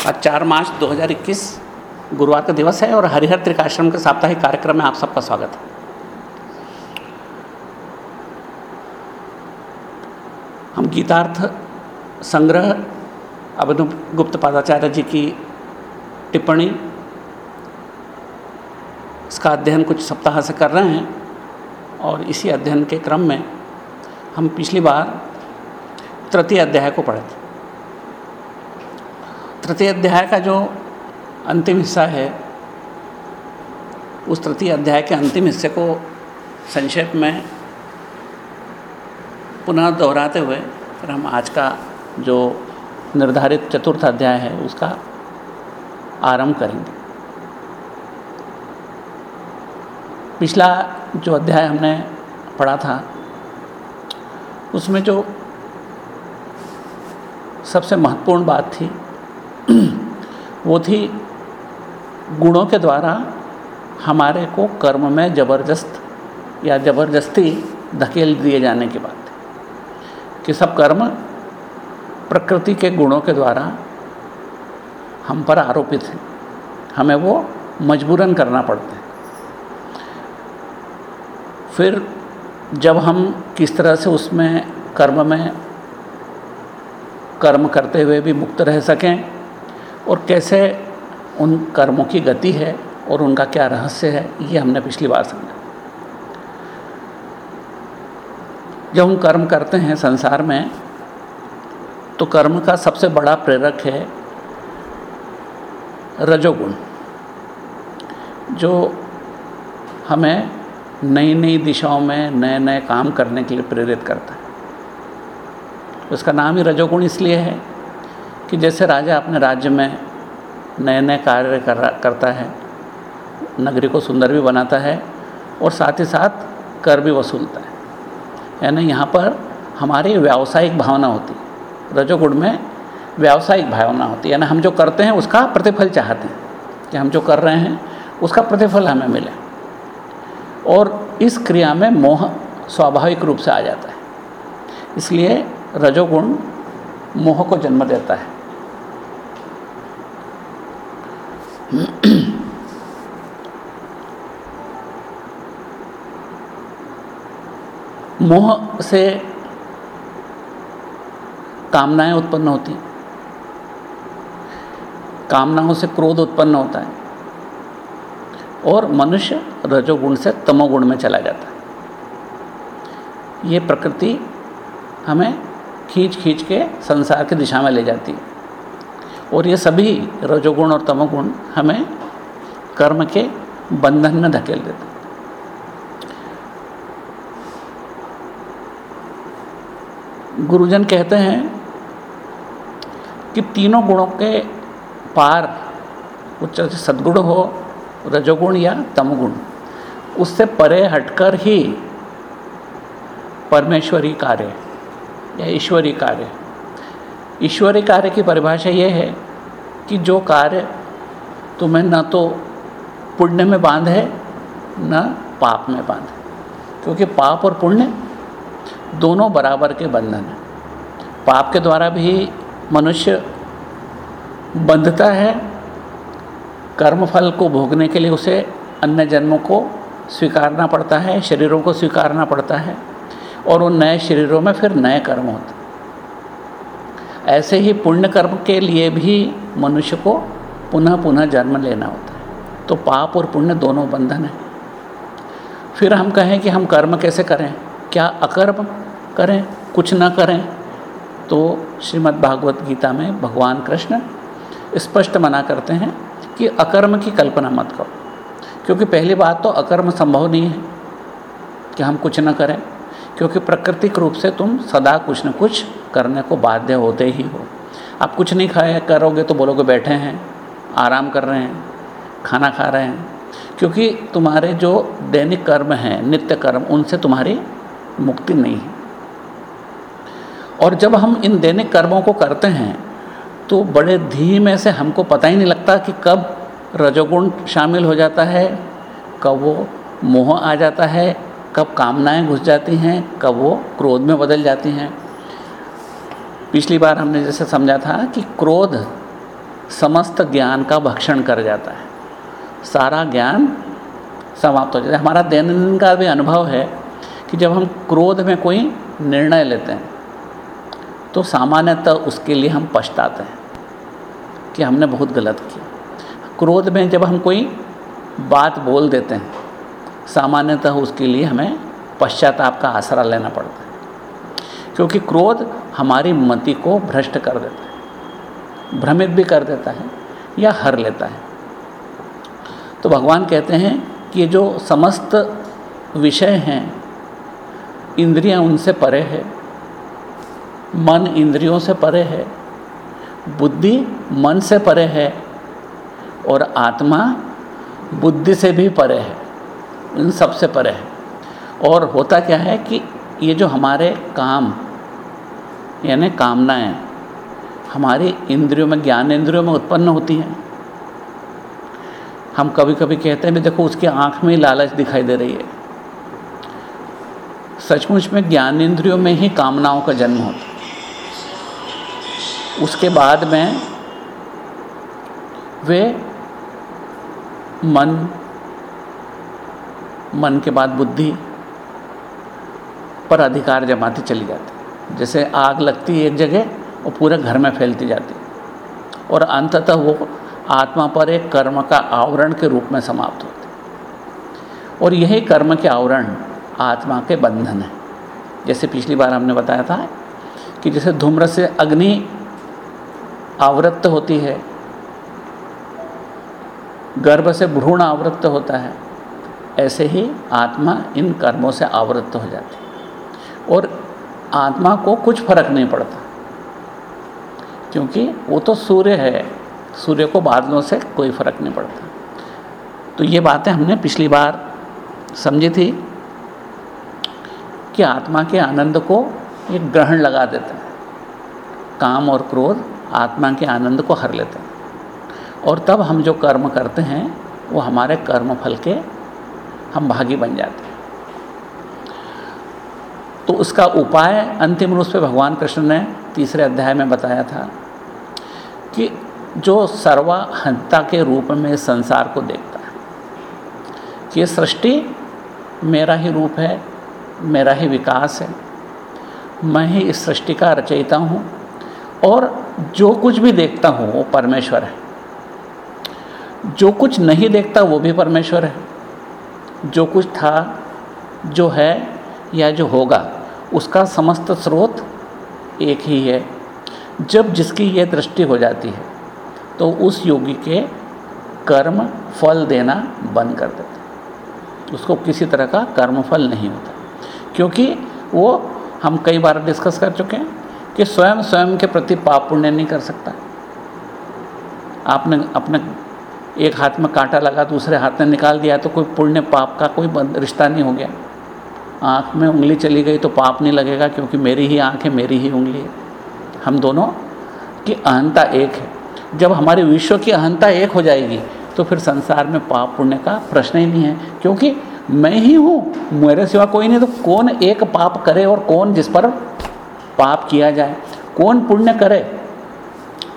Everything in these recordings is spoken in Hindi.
आज चार मार्च 2021 गुरुवार का दिवस है और हरिहर त्रिकाश्रम के साप्ताहिक कार्यक्रम में आप सबका स्वागत है। हम गीतार्थ संग्रह अभिनव गुप्त पादाचार्य जी की टिप्पणी, इसका अध्ययन कुछ सप्ताह से कर रहे हैं और इसी अध्ययन के क्रम में हम पिछली बार तृतीय अध्याय को पढ़े थे। तृतीय अध्याय का जो अंतिम हिस्सा है, उस तृतीय अध्याय के अंतिम हिस्से को संक्षेप में पुनः दोहराते हुए फिर हम आज का जो निर्धारित चतुर्थ अध्याय है, उसका आरंभ करेंगे। पिछला जो अध्याय हमने पढ़ा था, उसमें जो सबसे महत्वपूर्ण बात थी वो थी गुणों के द्वारा हमारे को कर्म में ज़बरदस्त या ज़बरदस्ती धकेल दिए जाने की बात कि सब कर्म प्रकृति के गुणों के द्वारा हम पर आरोपित हैं। हमें वो मजबूरन करना पड़ता है। फिर जब हम किस तरह से उसमें कर्म में कर्म करते हुए भी मुक्त रह सकें और कैसे उन कर्मों की गति है और उनका क्या रहस्य है, ये हमने पिछली बार समझा। जब हम कर्म करते हैं संसार में तो कर्म का सबसे बड़ा प्रेरक है रजोगुण, जो हमें नई नई दिशाओं में नए नए काम करने के लिए प्रेरित करता है। उसका नाम ही रजोगुण इसलिए है कि जैसे राजा अपने राज्य में नए नए कार्य कर करता है, नगरी को सुंदर भी बनाता है और साथ ही साथ कर भी वसूलता है। यानी यहाँ पर हमारी व्यावसायिक भावना होती है। रजोगुण में व्यावसायिक भावना होती है। यानी हम जो करते हैं, उसका प्रतिफल चाहते हैं कि हम जो कर रहे हैं, उसका प्रतिफल हमें मिले। और इस क्रिया में मोह स्वाभाविक रूप से आ जाता है। इसलिए रजोगुण मोह को जन्म देता है। मोह से कामनाएँ उत्पन्न होती हैं। कामनाओं से क्रोध उत्पन्न होता है। और मनुष्य रजोगुण से तमोगुण में चला जाता है। ये प्रकृति हमें खींच खींच के संसार की दिशा में ले जाती है। और ये सभी रजोगुण और तमोगुण हमें कर्म के बंधन में धकेल देते गुरुजन कहते हैं कि तीनों गुणों के पार उच्च सद्गुण हो, रजोगुण या तमगुण, उससे परे हटकर ही परमेश्वरी कार्य या ईश्वरी कार्य ईश्वरी कार्य की परिभाषा ये है कि जो कार्य तुम्हें न तो पुण्य में बाँध है, न पाप में बाँध है। क्योंकि पाप और पुण्य दोनों बराबर के बंधन हैं। पाप के द्वारा भी मनुष्य बंधता है, कर्मफल को भोगने के लिए उसे अन्य जन्मों को स्वीकारना पड़ता है, शरीरों को स्वीकारना पड़ता है, और उन नए शरीरों में फिर नए कर्म होते ऐसे ही पुण्य कर्म के लिए भी मनुष्य को पुनः पुनः जन्म लेना होता है। तो पाप और पुण्य दोनों बंधन है। फिर हम कहें कि हम कर्म कैसे करें? क्या अकर्म करें? कुछ न करें? तो श्रीमद् भागवत गीता में भगवान कृष्ण स्पष्ट मना करते हैं कि अकर्म की कल्पना मत करो। क्योंकि पहली बात तो अकर्म संभव नहीं है कि हम कुछ न करें, क्योंकि प्राकृतिक रूप से तुम सदा कुछ न कुछ करने को बाध्य होते ही हो। आप कुछ नहीं खाए, करोगे तो बोलोगे बैठे हैं, आराम कर रहे हैं, खाना खा रहे हैं। क्योंकि तुम्हारे जो दैनिक कर्म हैं, नित्य कर्म, उनसे तुम्हारी मुक्ति नहीं है। और जब हम इन दैनिक कर्मों को करते हैं तो बड़े धीमे से हमको पता ही नहीं लगता कि कब रजोगुण शामिल हो जाता है, कब वो मोह आ जाता है, कब कामनाएँ घुस जाती हैं, कब वो क्रोध में बदल जाती हैं। पिछली बार हमने जैसे समझा था कि क्रोध समस्त ज्ञान का भक्षण कर जाता है। सारा ज्ञान समाप्त हो जाता है। हमारा दैनंदिन का भी अनुभव है कि जब हम क्रोध में कोई निर्णय लेते हैं तो सामान्यतः उसके लिए हम पछताते हैं कि हमने बहुत गलत किया। क्रोध में जब हम कोई बात बोल देते हैं, सामान्यतः उसके लिए हमें पश्चाताप का आसरा लेना पड़ता है। क्योंकि क्रोध हमारी मति को भ्रष्ट कर देता है, भ्रमित भी कर देता है या हर लेता है। तो भगवान कहते हैं कि जो समस्त विषय हैं, इंद्रियाँ उनसे परे है, मन इंद्रियों से परे है, बुद्धि मन से परे है और आत्मा बुद्धि से भी परे है, इन सबसे परे है। और होता क्या है कि ये जो हमारे काम यानी कामनाएँ हमारे इंद्रियों में, ज्ञान इंद्रियों में उत्पन्न होती हैं। हम कभी कभी कहते हैं भी देखो, उसकी आँख में ही लालच दिखाई दे रही है। सचमुच में ज्ञान इंद्रियों में ही कामनाओं का जन्म होता है। उसके बाद में वे मन मन के बाद बुद्धि पर अधिकार जमाती चली जाती जैसे आग लगती है एक जगह और पूरे घर में फैलती जाती और अंततः वो आत्मा पर एक कर्म का आवरण के रूप में समाप्त होती और यही कर्म के आवरण आत्मा के बंधन है। जैसे पिछली बार हमने बताया था कि जैसे धूम्र से अग्नि आवृत्त होती है, गर्भ से भ्रूण आवृत्त होता है, ऐसे ही आत्मा इन कर्मों से आवृत्त हो जाती है। और आत्मा को कुछ फ़र्क नहीं पड़ता। क्योंकि वो तो सूर्य है, सूर्य को बादलों से कोई फ़र्क नहीं पड़ता। तो ये बातें हमने पिछली बार समझी थी कि आत्मा के आनंद को एक ग्रहण लगा देते हैं। काम और क्रोध आत्मा के आनंद को हर लेते हैं। और तब हम जो कर्म करते हैं, वो हमारे कर्म फल के हम भागी बन जाते हैं। तो उसका उपाय अंतिम रूप से भगवान कृष्ण ने तीसरे अध्याय में बताया था कि जो सर्वहंता के रूप में संसार को देखता है, कि सृष्टि मेरा ही रूप है, मेरा ही विकास है, मैं ही इस सृष्टि का रचयिता हूँ और जो कुछ भी देखता हूँ वो परमेश्वर है। जो कुछ नहीं देखता वो भी परमेश्वर है। जो कुछ था, जो है या जो होगा, उसका समस्त स्रोत एक ही है। जब जिसकी ये दृष्टि हो जाती है तो उस योगी के कर्म फल देना बंद कर देते उसको किसी तरह का कर्म फल नहीं होता। क्योंकि वो, हम कई बार डिस्कस कर चुके हैं कि स्वयं स्वयं के प्रति पाप पुण्य नहीं कर सकता। आपने अपने एक हाथ में कांटा लगा, दूसरे हाथ में निकाल दिया तो कोई पुण्य पाप का कोई रिश्ता नहीं हो गया। आँख में उंगली चली गई तो पाप नहीं लगेगा क्योंकि मेरी ही आँख है, मेरी ही उंगली है। हम दोनों की अहंता एक है। जब हमारी विश्व की अहंता एक हो जाएगी तो फिर संसार में पाप पुण्य का प्रश्न ही नहीं है। क्योंकि मैं ही हूँ, मेरे सिवा कोई नहीं तो कौन एक पाप करे और कौन जिस पर पाप किया जाए? कौन पुण्य करे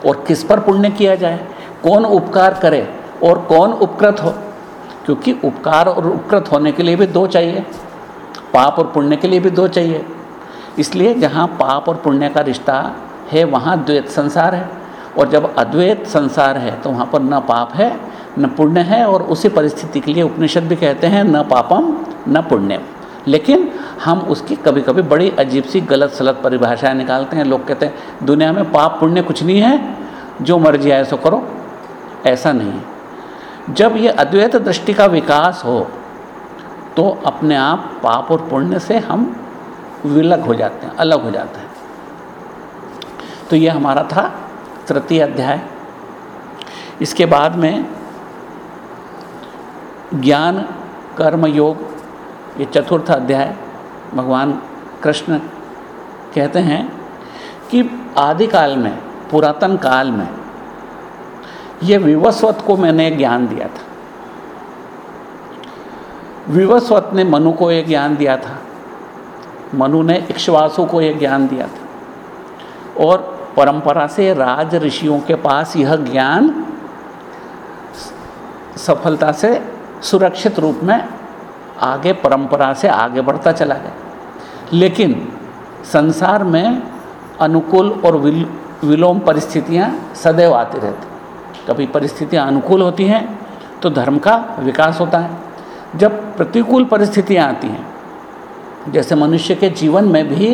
और किस पर पुण्य किया जाए? कौन उपकार करे और कौन उपकृत हो? क्योंकि उपकार और उपकृत होने के लिए भी दो चाहिए। पाप और पुण्य के लिए भी दो चाहिए। इसलिए जहाँ पाप और पुण्य का रिश्ता है, वहाँ द्वैत संसार है। और जब अद्वैत संसार है तो वहाँ पर न पाप है, न पुण्य है, और उसी परिस्थिति के लिए उपनिषद भी कहते हैं, न पापम, न पुण्यम। लेकिन हम उसकी कभी कभी बड़ी अजीब सी गलत सलत परिभाषाएँ निकालते हैं। लोग कहते हैं, दुनिया में पाप, पुण्य कुछ नहीं है, जो मर्ज़ी आए सो करो। ऐसा नहीं जब ये अद्वैत दृष्टि का विकास हो तो अपने आप पाप और पुण्य से हम विलग हो जाते हैं, अलग हो जाते हैं। तो ये हमारा था तृतीय अध्याय। इसके बाद में ज्ञान, कर्म, योग, ये चतुर्थ अध्याय भगवान कृष्ण कहते हैं कि आदिकाल में, पुरातन काल में, ये विवस्वत को मैंने ज्ञान दिया था। विवस्वत ने मनु को ये ज्ञान दिया था। मनु ने इक्ष्वासु को ये ज्ञान दिया था। और परंपरा से राज ऋषियों के पास यह ज्ञान सफलता से सुरक्षित रूप में आगे परंपरा से आगे बढ़ता चला गया। लेकिन संसार में अनुकूल और विल, विलोम परिस्थितियाँ सदैव आती रहती कभी परिस्थितियाँ अनुकूल होती हैं तो धर्म का विकास होता है। जब प्रतिकूल परिस्थितियाँ आती हैं, जैसे मनुष्य के जीवन में भी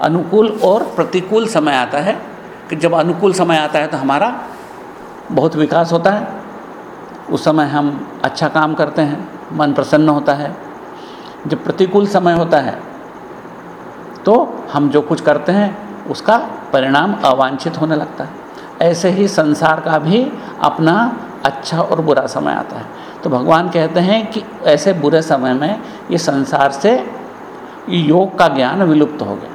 अनुकूल और प्रतिकूल समय आता है, कि जब अनुकूल समय आता है तो हमारा बहुत विकास होता है। उस समय हम अच्छा काम करते हैं, मन प्रसन्न होता है। जब प्रतिकूल समय होता है तो हम जो कुछ करते हैं, उसका परिणाम अवांछित होने लगता है। ऐसे ही संसार का भी अपना अच्छा और बुरा समय आता है। तो भगवान कहते हैं कि ऐसे बुरे समय में ये संसार से योग का ज्ञान विलुप्त हो गया।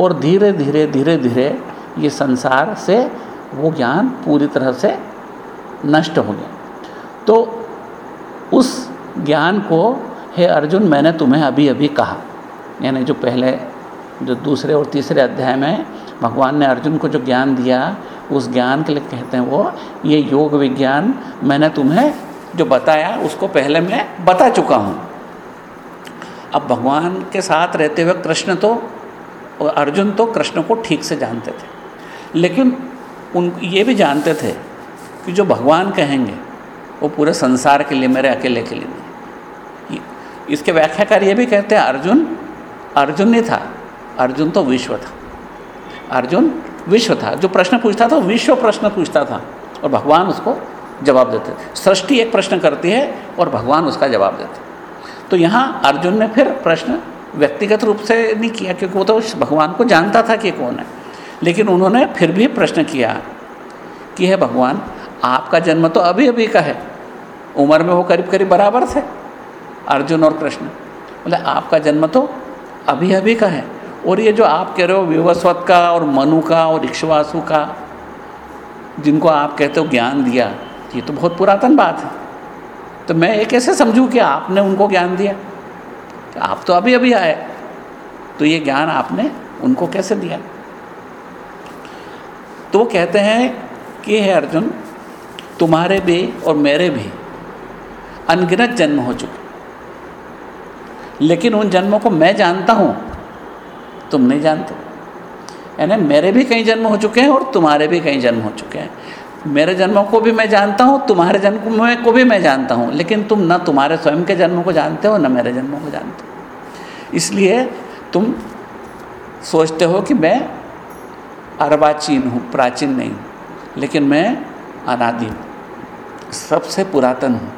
और धीरे धीरे धीरे धीरे ये संसार से वो ज्ञान पूरी तरह से नष्ट हो गया। तो उस ज्ञान को, हे अर्जुन, मैंने तुम्हें अभी अभी कहा। यानी जो पहले, जो दूसरे और तीसरे अध्याय में भगवान ने अर्जुन को जो ज्ञान दिया, उस ज्ञान के लिए कहते हैं वो, ये योग विज्ञान मैंने तुम्हें जो बताया, उसको पहले मैं बता चुका हूँ। अब भगवान के साथ रहते हुए कृष्ण तो अर्जुन तो कृष्ण को ठीक से जानते थे। लेकिन उन, ये भी जानते थे कि जो भगवान कहेंगे, वो पूरे संसार के लिए, मेरे अकेले के लिए इसके व्याख्याकार ये भी कहते हैं, अर्जुन अर्जुन नहीं था। अर्जुन तो विश्व था। अर्जुन विश्व था। जो प्रश्न पूछता था विश्व प्रश्न पूछता था। और भगवान उसको जवाब देते सृष्टि एक प्रश्न करती है और भगवान उसका जवाब देते तो यहाँ अर्जुन ने फिर प्रश्न व्यक्तिगत रूप से नहीं किया, क्योंकि वो तो भगवान को जानता था कि कौन है। लेकिन उन्होंने फिर भी प्रश्न किया कि है भगवान, आपका जन्म तो अभी अभी का है। उम्र में वो करीब करीब बराबर थे, अर्जुन और कृष्ण। बोले, आपका जन्म तो अभी अभी का है। और ये जो आप कह रहे हो, विवस्वत का और मनु का और इक्ष्वासु का, जिनको आप कहते हो ज्ञान दिया ये तो बहुत पुरातन बात है। तो मैं ये कैसे समझूं कि आपने उनको ज्ञान दिया? कि आप तो अभी अभी आए। तो ये ज्ञान आपने उनको कैसे दिया? तो वो कहते हैं कि, हे अर्जुन, तुम्हारे भी और मेरे भी अनगिनत जन्म हो चुके लेकिन उन जन्मों को मैं जानता हूँ, तुम नहीं जानते। यानी मेरे भी कई जन्म हो चुके हैं और तुम्हारे भी कई जन्म हो चुके हैं। मेरे जन्मों को भी मैं जानता हूँ, तुम्हारे जन्म को भी मैं जानता हूँ, लेकिन तुम न तुम्हारे स्वयं के जन्मों को जानते हो, न मेरे जन्मों को जानते हो। इसलिए तुम सोचते हो कि मैं अर्वाचीन हूँ, प्राचीन नहीं हूँ, लेकिन मैं अनादि हूँ सबसे पुरातन हूँ।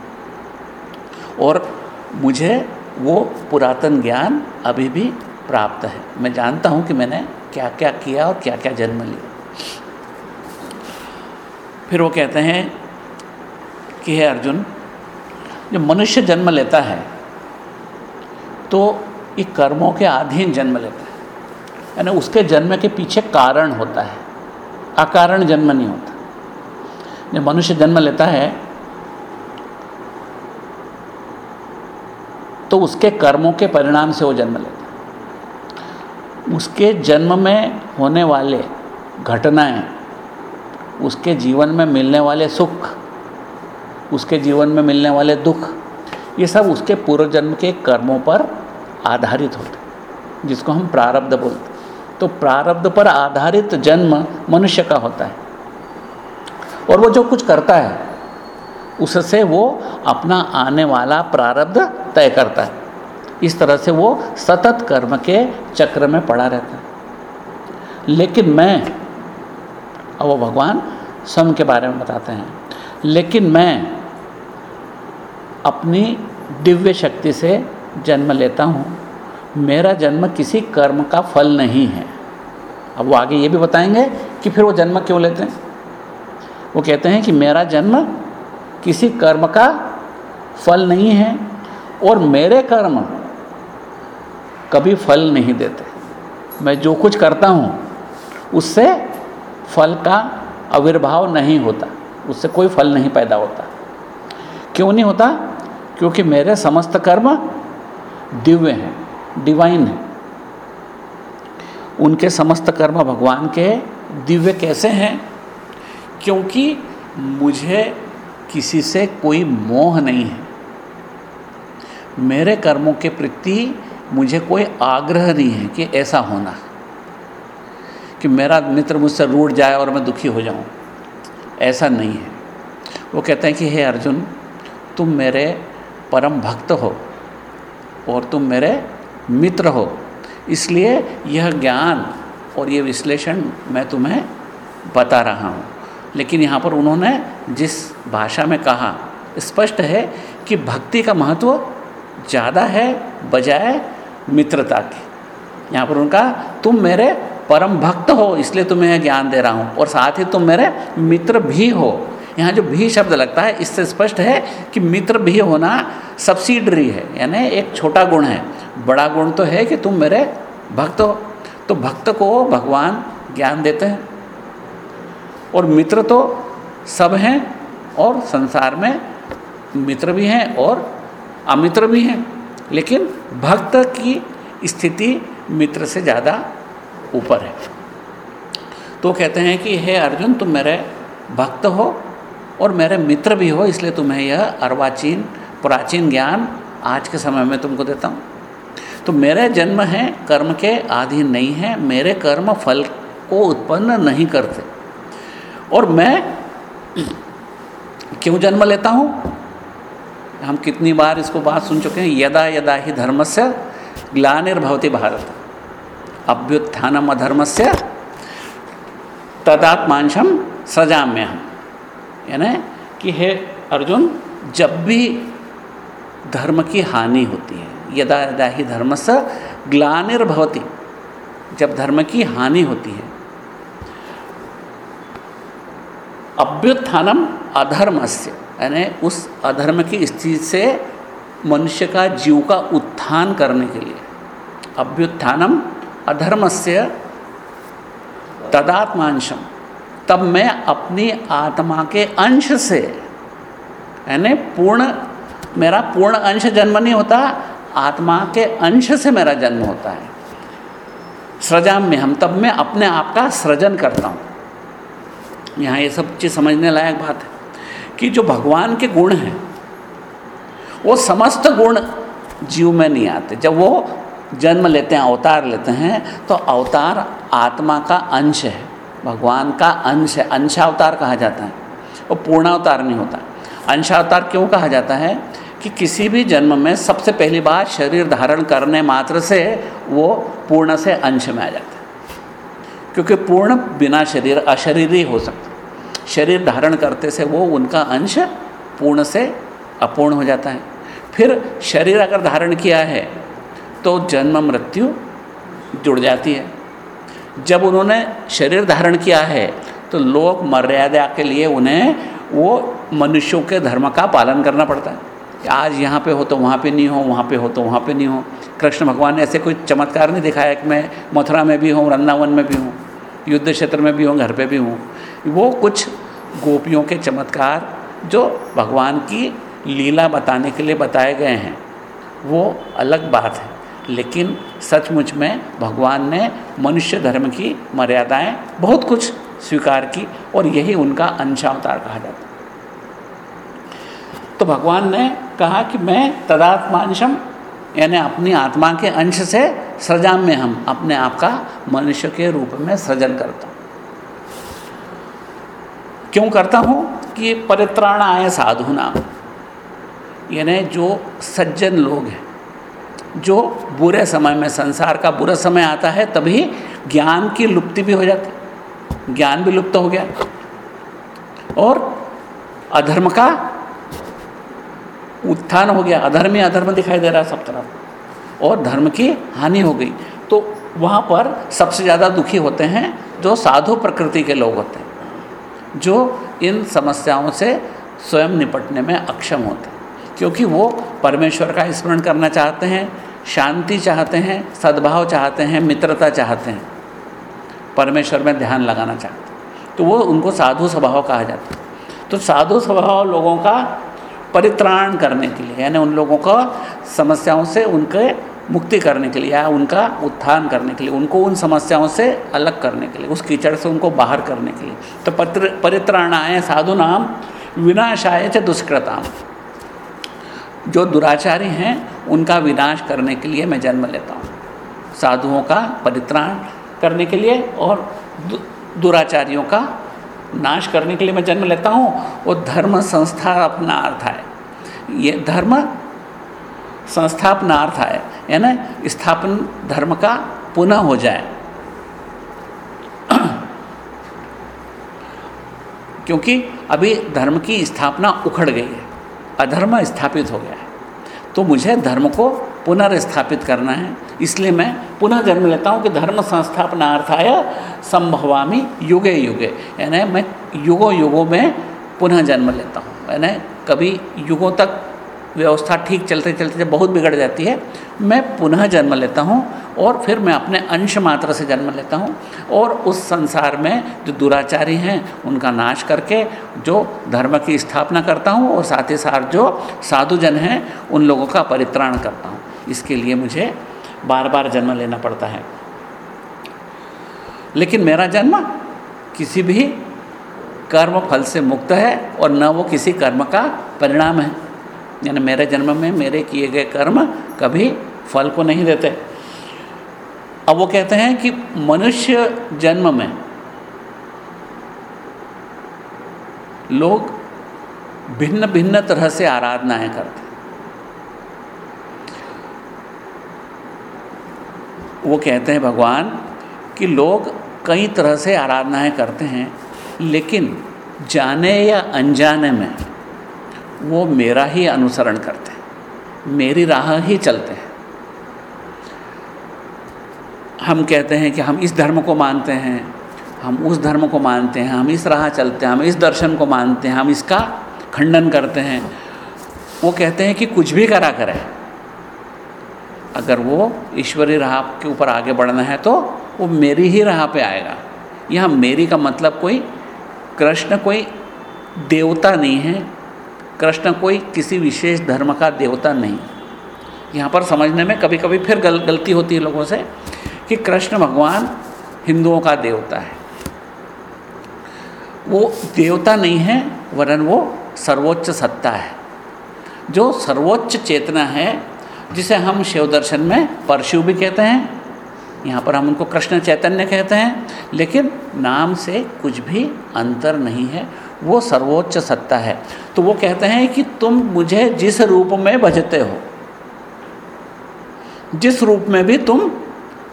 और मुझे वो पुरातन ज्ञान अभी भी प्राप्त है। मैं जानता हूँ कि मैंने क्या क्या किया और क्या क्या जन्म लिया। फिर वो कहते हैं कि हे अर्जुन जो मनुष्य जन्म लेता है तो ये कर्मों के अधीन जन्म लेता है। यानी उसके जन्म के पीछे कारण होता है। अकारण जन्म नहीं होता। जब मनुष्य जन्म लेता है तो उसके कर्मों के परिणाम से वो जन्म लेता है। उसके जन्म में होने वाले घटनाएँ उसके जीवन में मिलने वाले सुख, उसके जीवन में मिलने वाले दुख, ये सब उसके पूर्व जन्म के कर्मों पर आधारित होते जिसको हम प्रारब्ध बोलते तो प्रारब्ध पर आधारित जन्म मनुष्य का होता है। और वो जो कुछ करता है, उससे वो अपना आने वाला प्रारब्ध तय करता है। इस तरह से वो सतत कर्म के चक्र में पड़ा रहता है। लेकिन मैं अब वो भगवान स्वयं के बारे में बताते हैं। लेकिन मैं अपनी दिव्य शक्ति से जन्म लेता हूँ। मेरा जन्म किसी कर्म का फल नहीं है। अब वो आगे ये भी बताएँगे कि फिर वो जन्म क्यों लेते हैं? वो कहते हैं कि मेरा जन्म किसी कर्म का फल नहीं है और मेरे कर्म कभी फल नहीं देते। मैं जो कुछ करता हूँ, उससे फल का आविर्भाव नहीं होता, उससे कोई फल नहीं पैदा होता। क्यों नहीं होता? क्योंकि मेरे समस्त कर्म दिव्य हैं डिवाइन हैं। उनके समस्त कर्म भगवान के दिव्य कैसे हैं? क्योंकि मुझे किसी से कोई मोह नहीं है। मेरे कर्मों के प्रति मुझे कोई आग्रह नहीं है कि ऐसा होना। कि मेरा मित्र मुझसे रूठ जाए और मैं दुखी हो जाऊँ। ऐसा नहीं है। वो कहते हैं कि, हे अर्जुन, तुम मेरे परम भक्त हो और तुम मेरे मित्र हो। इसलिए यह ज्ञान और ये विश्लेषण मैं तुम्हें बता रहा हूँ। लेकिन यहाँ पर उन्होंने जिस भाषा में कहा, स्पष्ट है कि भक्ति का महत्व ज़्यादा है बजाय मित्रता की। यहाँ पर उनका, तुम मेरे परम भक्त हो, इसलिए तुम्हें यह ज्ञान दे रहा हूँ। और साथ ही तुम मेरे मित्र भी हो। यहाँ जो भी शब्द लगता है, इससे स्पष्ट है कि मित्र भी होना सब्सिडरी है, यानी एक छोटा गुण है। बड़ा गुण तो है कि तुम मेरे भक्त हो। तो भक्त को भगवान ज्ञान देते हैं। और मित्र तो सब हैं, और संसार में मित्र भी हैं, और अमित्र भी हैं। लेकिन भक्त की स्थिति मित्र से ज़्यादा ऊपर है। तो कहते हैं कि, हे अर्जुन, तुम मेरे भक्त हो और मेरे मित्र भी हो, इसलिए तुम्हें यह अर्वाचीन, प्राचीन ज्ञान आज के समय में तुमको देता हूँ। तो मेरे जन्म हैं, कर्म के अधीन नहीं है, मेरे कर्म फल को उत्पन्न नहीं करते। और मैं क्यों जन्म लेता हूँ? हम कितनी बार इसको बात सुन चुके हैं, यदा यदा ही धर्म से ग्लानिर्भवती भारत अभ्युत्थानम अधर्म से तदात्मांशम सजाम्य हम यानी कि हे अर्जुन, जब भी धर्म की हानि होती है, यदा यदा ही धर्म से ग्लानिर्भवती जब धर्म की हानि होती है, अभ्युत्थानम अधर्म से यानी उस अधर्म की स्थिति से मनुष्य का जीव का उत्थान करने के लिए अभ्युत्थानम अधर्म से तदात्मांशम तब मैं अपनी आत्मा के अंश से, यानी पूर्ण, मेरा पूर्ण अंश जन्म नहीं होता, आत्मा के अंश से मेरा जन्म होता है। सृजाम में हम, तब मैं अपने आप का सृजन करता हूँ। यहाँ ये सब चीज़ समझने लायक बात है कि जो भगवान के गुण हैं, वो समस्त गुण जीव में नहीं आते। जब वो जन्म लेते हैं, अवतार लेते हैं तो अवतार आत्मा का अंश है, भगवान का अंश है। अंशावतार कहा जाता है, वो पूर्णावतार नहीं होता। अंशावतार क्यों कहा जाता है कि किसी भी जन्म में सबसे पहली बार शरीर धारण करने मात्र से वो पूर्ण से अंश में आ जाता है। क्योंकि पूर्ण बिना शरीर, अशरीरी हो सकता शरीर धारण करते से वो, उनका अंश पूर्ण से अपूर्ण हो जाता है। फिर शरीर अगर धारण किया है तो जन्म मृत्यु जुड़ जाती है। जब उन्होंने शरीर धारण किया है तो लोक मर्यादा के लिए उन्हें वो मनुष्यों के धर्म का पालन करना पड़ता है। आज यहाँ पे हो तो वहाँ पे नहीं हो, वहाँ पे हो तो वहाँ पे नहीं हो। कृष्ण भगवान ने ऐसे कोई चमत्कार नहीं दिखाया कि मैं मथुरा में भी हूँ, वृंदावन में भी हूँ, युद्ध क्षेत्र में भी हूँ, घर पे भी हूँ। वो कुछ गोपियों के चमत्कार जो भगवान की लीला बताने के लिए बताए गए हैं, वो अलग बात है। लेकिन सचमुच में भगवान ने मनुष्य धर्म की मर्यादाएँ बहुत कुछ स्वीकार की और यही उनका अंशावतार कहा जाता तो भगवान ने कहा कि मैं तदात्मांशम, यानी अपनी आत्मा के अंश से सृजा में हम अपने आप का मनुष्य के रूप में सृजन करता क्यों करता हूँ? कि परित्राण आए साधु नाम यानी जो सज्जन लोग हैं जो बुरे समय में, संसार का बुरा समय आता है, तभी ज्ञान की लुप्ति भी हो जाती ज्ञान भी लुप्त हो गया। और अधर्म का उत्थान हो गया। अधर्म ही अधर्म दिखाई दे रहा है सब तरफ़। और धर्म की हानि हो गई। तो वहाँ पर सबसे ज़्यादा दुखी होते हैं जो साधु प्रकृति के लोग होते हैं, जो इन समस्याओं से स्वयं निपटने में अक्षम होते हैं। क्योंकि वो परमेश्वर का स्मरण करना चाहते हैं, शांति चाहते हैं, सद्भाव चाहते हैं, मित्रता चाहते हैं। परमेश्वर में ध्यान लगाना चाहते हैं। तो वो उनको साधु स्वभाव कहा जाता है। तो साधु स्वभाव लोगों का परित्राण करने के लिए, यानी उन लोगों को समस्याओं से उनके मुक्ति करने के लिए या उनका उत्थान करने के लिए, उनको उन समस्याओं से अलग करने के लिए, उस कीचड़ से उनको बाहर करने के लिए। तो पत्र, परित्राणाय साधु नाम, विनाशाय च दुष्कृताम। जो दुराचारी हैं, उनका विनाश करने के लिए मैं जन्म लेता हूँ। साधुओं का परित्राण करने के लिए और दुराचारियों का नाश करने के लिए मैं जन्म लेता हूँ वो धर्म संस्था अपना अर्थ है। ये धर्म संस्थापनार्थ है, यानी स्थापन धर्म का पुनः हो जाए। क्योंकि अभी धर्म की स्थापना उखड़ गई है। अधर्म स्थापित हो गया है। तो मुझे धर्म को पुनर्स्थापित करना है। इसलिए मैं पुनः जन्म लेता हूँ कि धर्म संस्थापनार्थाय संभवामी युगे युगे। यानी मैं युगों युगों में पुनः जन्म लेता हूँ। यानी कभी युगों तक व्यवस्था ठीक चलते चलते जब बहुत बिगड़ जाती है, मैं पुनः जन्म लेता हूँ और फिर मैं अपने अंश मात्र से जन्म लेता हूँ और उस संसार में जो दुराचारी हैं, उनका नाश करके जो धर्म की स्थापना करता हूँ और साथ ही साथ जो साधुजन हैं, उन लोगों का परित्राण करता हूँ। इसके लिए मुझे बार बार जन्म लेना पड़ता है। लेकिन मेरा जन्म किसी भी कर्म फल से मुक्त है और न वो किसी कर्म का परिणाम है। यानी मेरे जन्म में मेरे किए गए कर्म कभी फल को नहीं देते। अब वो कहते हैं कि मनुष्य जन्म में लोग भिन्न भिन्न तरह से आराधनाएँ करते वो कहते हैं, भगवान, कि लोग कई तरह से आराधनाएँ करते हैं, लेकिन जाने या अनजाने में वो मेरा ही अनुसरण करते हैं। मेरी राह ही चलते हैं। हम कहते हैं कि हम इस धर्म को मानते हैं, हम उस धर्म को मानते हैं, हम इस राह चलते हैं, हम इस दर्शन को मानते हैं, हम इसका खंडन करते हैं। वो कहते हैं कि कुछ भी करा करें। अगर वो ईश्वरी राह के ऊपर आगे बढ़ना है तो वो मेरी ही राह पे आएगा। यहाँ मेरी का मतलब कोई कृष्ण, कोई देवता नहीं है। कृष्ण कोई किसी विशेष धर्म का देवता नहीं। यहाँ पर समझने में कभी कभी फिर गल, गलती होती है लोगों से कि कृष्ण भगवान हिंदुओं का देवता है। वो देवता नहीं है वरन वो सर्वोच्च सत्ता है। जो सर्वोच्च चेतना है जिसे हम शिव दर्शन में परशु भी कहते हैं यहाँ पर हम उनको कृष्ण चैतन्य कहते हैं लेकिन नाम से कुछ भी अंतर नहीं है। वो सर्वोच्च सत्ता है। तो वो कहते हैं कि तुम मुझे जिस रूप में भजते हो, जिस रूप में भी तुम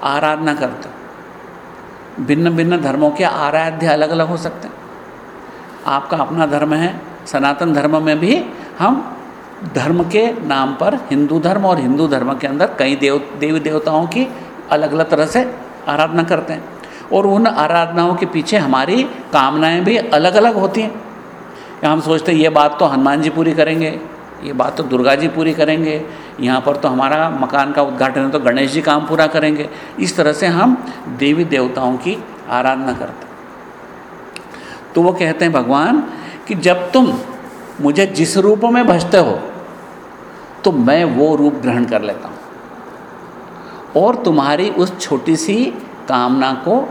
आराधना करते हो भिन्न भिन्न धर्मों के आराध्य अलग अलग हो सकते हैं। आपका अपना धर्म है, सनातन धर्म में भी हम धर्म के नाम पर हिंदू धर्म और हिंदू धर्म के अंदर कई देव, देवी देवताओं की अलग अलग तरह से आराधना करते हैं। और उन आराधनाओं के पीछे हमारी कामनाएँ भी अलग अलग होती हैं। हम सोचते हैं, ये बात तो हनुमान जी पूरी करेंगे, ये बात तो दुर्गा जी पूरी करेंगे, यहाँ पर तो हमारा मकान का उद्घाटन है तो गणेश जी काम पूरा करेंगे। इस तरह से हम देवी देवताओं की आराधना करते तो वो कहते हैं, भगवान, कि जब तुम मुझे जिस रूप में भजते हो तो मैं वो रूप ग्रहण कर लेता हूँ और तुम्हारी उस छोटी सी कामना को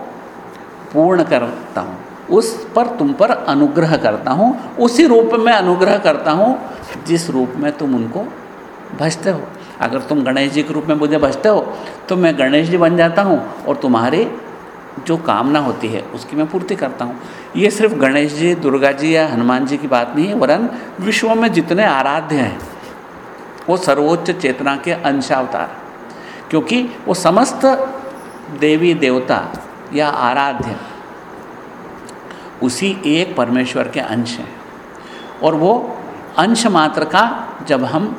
पूर्ण करता हूँ, उस पर तुम पर अनुग्रह करता हूँ, उसी रूप में अनुग्रह करता हूँ, जिस रूप में तुम उनको भजते हो। अगर तुम गणेश जी के रूप में मुझे भजते हो तो मैं गणेश जी बन जाता हूँ और तुम्हारी जो कामना होती है, उसकी मैं पूर्ति करता हूँ। ये सिर्फ़ गणेश जी, दुर्गा जी या हनुमान जी की बात नहीं है, वरन विश्व में जितने आराध्य हैं, वो सर्वोच्च चेतना के अंशावतार क्योंकि वो समस्त देवी देवता या आराध्य, उसी एक परमेश्वर के अंश हैं। और वो अंश मात्र का जब हम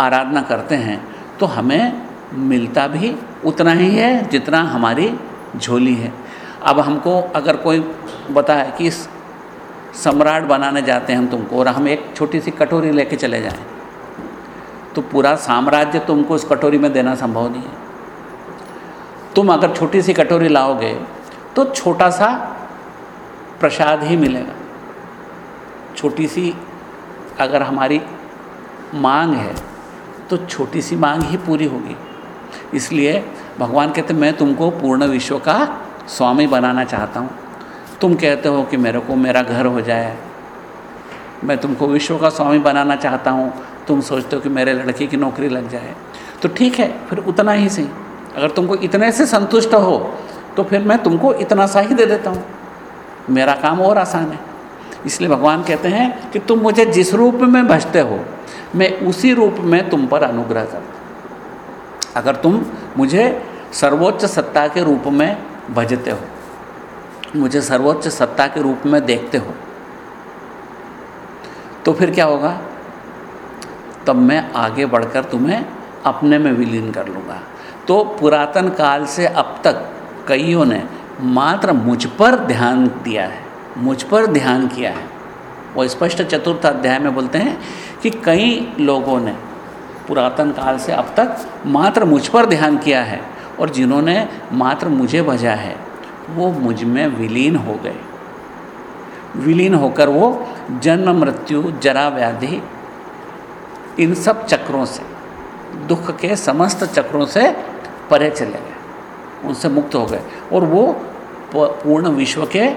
आराधना करते हैं तो हमें मिलता भी उतना ही है जितना हमारी झोली है। अब हमको अगर कोई बताए कि इस सम्राट बनाने जाते हैं हम तुमको और हम एक छोटी सी कटोरी लेके चले जाएँ तो पूरा साम्राज्य तुमको उस कटोरी में देना संभव नहीं है। तुम अगर छोटी सी कटोरी लाओगे तो छोटा सा प्रसाद ही मिलेगा। छोटी सी अगर हमारी मांग है तो छोटी सी मांग ही पूरी होगी। इसलिए भगवान कहते मैं तुमको पूर्ण विश्व का स्वामी बनाना चाहता हूँ। तुम कहते हो कि मेरे को मेरा घर हो जाए। मैं तुमको विश्व का स्वामी बनाना चाहता हूँ। तुम सोचते हो कि मेरे लड़के की नौकरी लग जाए। तो ठीक है, फिर उतना ही सही। अगर तुमको इतने से संतुष्ट हो तो फिर मैं तुमको इतना सा ही दे देता हूँ। मेरा काम और आसान है। इसलिए भगवान कहते हैं कि तुम मुझे जिस रूप में भजते हो, मैं उसी रूप में तुम पर अनुग्रह करता अगर तुम मुझे सर्वोच्च सत्ता के रूप में भजते हो, मुझे सर्वोच्च सत्ता के रूप में देखते हो तो फिर क्या होगा? तब मैं आगे बढ़कर तुम्हें अपने में विलीन कर लूँगा। तो पुरातन काल से अब तक कईयों ने मात्र मुझ पर ध्यान दिया है, मुझ पर ध्यान किया है। वो स्पष्ट चतुर्थ अध्याय में बोलते हैं कि कई लोगों ने पुरातन काल से अब तक मात्र मुझ पर ध्यान किया है और जिन्होंने मात्र मुझे भजा है, वो मुझमें विलीन हो गए। विलीन होकर वो जन्म, मृत्यु, जरा व्याधि, इन सब चक्रों से, दुख के समस्त चक्रों से परे चले गए, उनसे मुक्त हो गए और वो पूर्ण विश्व के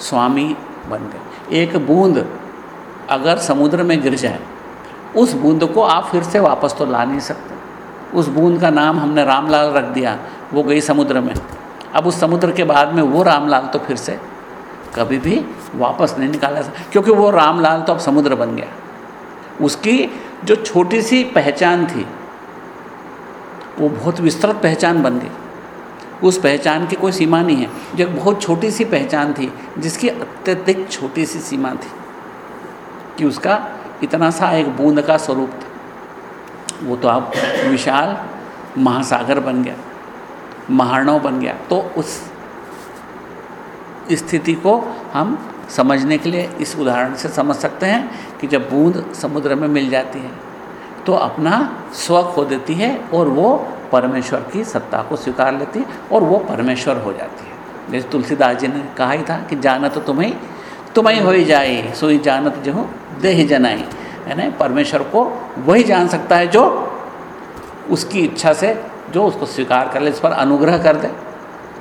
स्वामी बन गए। एक बूंद अगर समुद्र में गिर जाए, उस बूंद को आप फिर से वापस तो ला नहीं सकते। उस बूंद का नाम हमने रामलाल रख दिया, वो गई समुद्र में। अब उस समुद्र के बाद में वो रामलाल तो फिर से कभी भी वापस नहीं निकाला क्योंकि वो रामलाल तो अब समुद्र बन गया। उसकी जो छोटी सी पहचान थी वो बहुत विस्तृत पहचान बन गई। उस पहचान की कोई सीमा नहीं है। जो एक बहुत छोटी सी पहचान थी, जिसकी अत्यधिक छोटी सी सीमा थी, कि उसका इतना सा एक बूंद का स्वरूप था। वो तो आप विशाल महासागर बन गया महारणव बन गया। तो उस स्थिति को हम समझने के लिए इस उदाहरण से समझ सकते हैं कि जब बूंद समुद्र में मिल जाती है तो अपना स्व खो देती है और वो परमेश्वर की सत्ता को स्वीकार लेती है और वो परमेश्वर हो जाती है। जैसे तुलसीदास जी ने कहा ही था कि जानत तुम्हें तुम्हें हो ही जाए सोई जानत जो दे ही जनाई। है ना? परमेश्वर को वही जान सकता है जो उसकी इच्छा से, जो उसको स्वीकार कर ले, इस पर अनुग्रह कर दे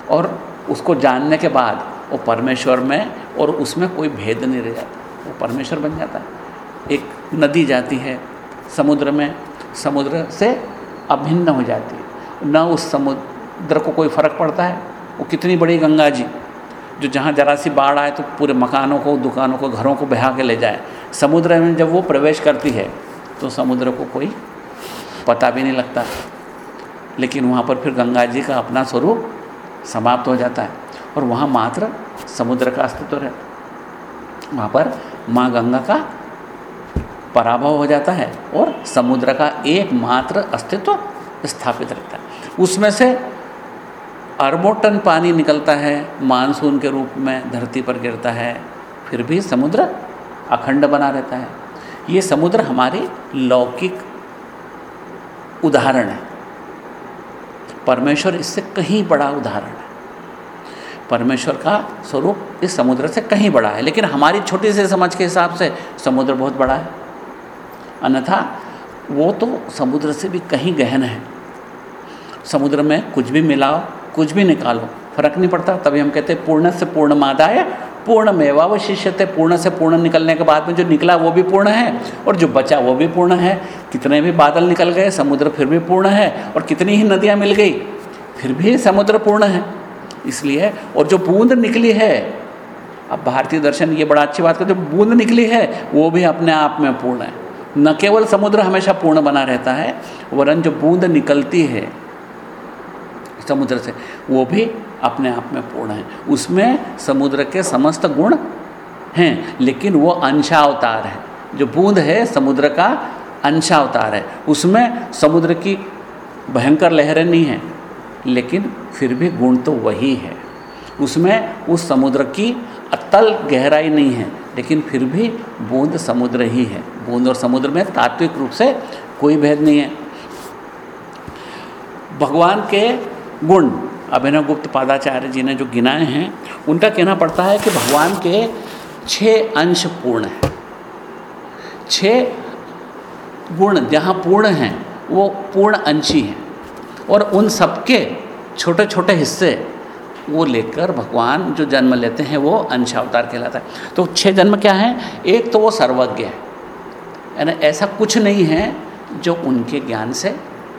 और उसको जानने के बाद वो परमेश्वर में और उसमें कोई भेद नहीं रह जाता। वो परमेश्वर बन जाता है। एक नदी जाती है समुद्र में, समुद्र से अभिन्न हो जाती है। न उस समुद्र को कोई फ़र्क पड़ता है। वो कितनी बड़ी गंगा जी, जो जहाँ जरा सी बाढ़ आए तो पूरे मकानों को, दुकानों को, घरों को बहा के ले जाए। समुद्र में जब वो प्रवेश करती है तो समुद्र को कोई पता भी नहीं लगता। लेकिन वहाँ पर फिर गंगा जी का अपना स्वरूप समाप्त हो जाता है और वहाँ मात्र समुद्र का अस्तित्व रहता वहाँ पर माँ गंगा का पराभव हो जाता है और समुद्र का एकमात्र अस्तित्व स्थापित रहता है। उसमें से अरबों टन पानी निकलता है, मानसून के रूप में धरती पर गिरता है, फिर भी समुद्र अखंड बना रहता है। ये समुद्र हमारी लौकिक उदाहरण है। परमेश्वर इससे कहीं बड़ा उदाहरण है। परमेश्वर का स्वरूप इस समुद्र से कहीं बड़ा है, लेकिन हमारी छोटी सी समझ के हिसाब से समुद्र बहुत बड़ा है। अन्यथा वो तो समुद्र से भी कहीं गहन है। समुद्र में कुछ भी मिलाओ, कुछ भी निकालो, फ़र्क नहीं पड़ता। तभी हम कहते हैं, पूर्ण से पूर्ण मादाय पूर्ण मेवावशिष्य थे पूर्ण से पूर्ण निकलने के बाद में जो निकला वो भी पूर्ण है और जो बचा वो भी पूर्ण है। कितने भी बादल निकल गए, समुद्र फिर भी पूर्ण है और कितनी ही नदियाँ मिल गई, फिर भी समुद्र पूर्ण है। इसलिए और जो बूंद निकली है, अब भारतीय दर्शन ये बड़ा अच्छी बात करते बूंद निकली है, वो भी अपने आप में पूर्ण है। न केवल समुद्र हमेशा पूर्ण बना रहता है, वरन जो बूंद निकलती है समुद्र से, वो भी अपने आप में पूर्ण है। उसमें समुद्र के समस्त गुण हैं, लेकिन वो अंशावतार है। जो बूंद है, समुद्र का अंशावतार है। उसमें समुद्र की भयंकर लहरें नहीं हैं, लेकिन फिर भी गुण तो वही है। उसमें उस समुद्र की अतल गहराई नहीं है। लेकिन फिर भी बूंद समुद्र ही है। बूंद और समुद्र में तात्विक रूप से कोई भेद नहीं है। भगवान के गुण, अभिनव गुप्त पादाचार्य जी ने जो गिनाए हैं, उनका कहना पड़ता है कि भगवान के छः अंश पूर्ण हैं। छः गुण जहाँ पूर्ण हैं, वो पूर्ण अंशी हैं। और उन सबके छोटे छोटे हिस्से वो लेकर भगवान जो जन्म लेते हैं, वो अंशावतार कहलाता है। तो छः जन्म क्या हैं? एक तो वो सर्वज्ञ है। यानी ऐसा कुछ नहीं है जो उनके ज्ञान से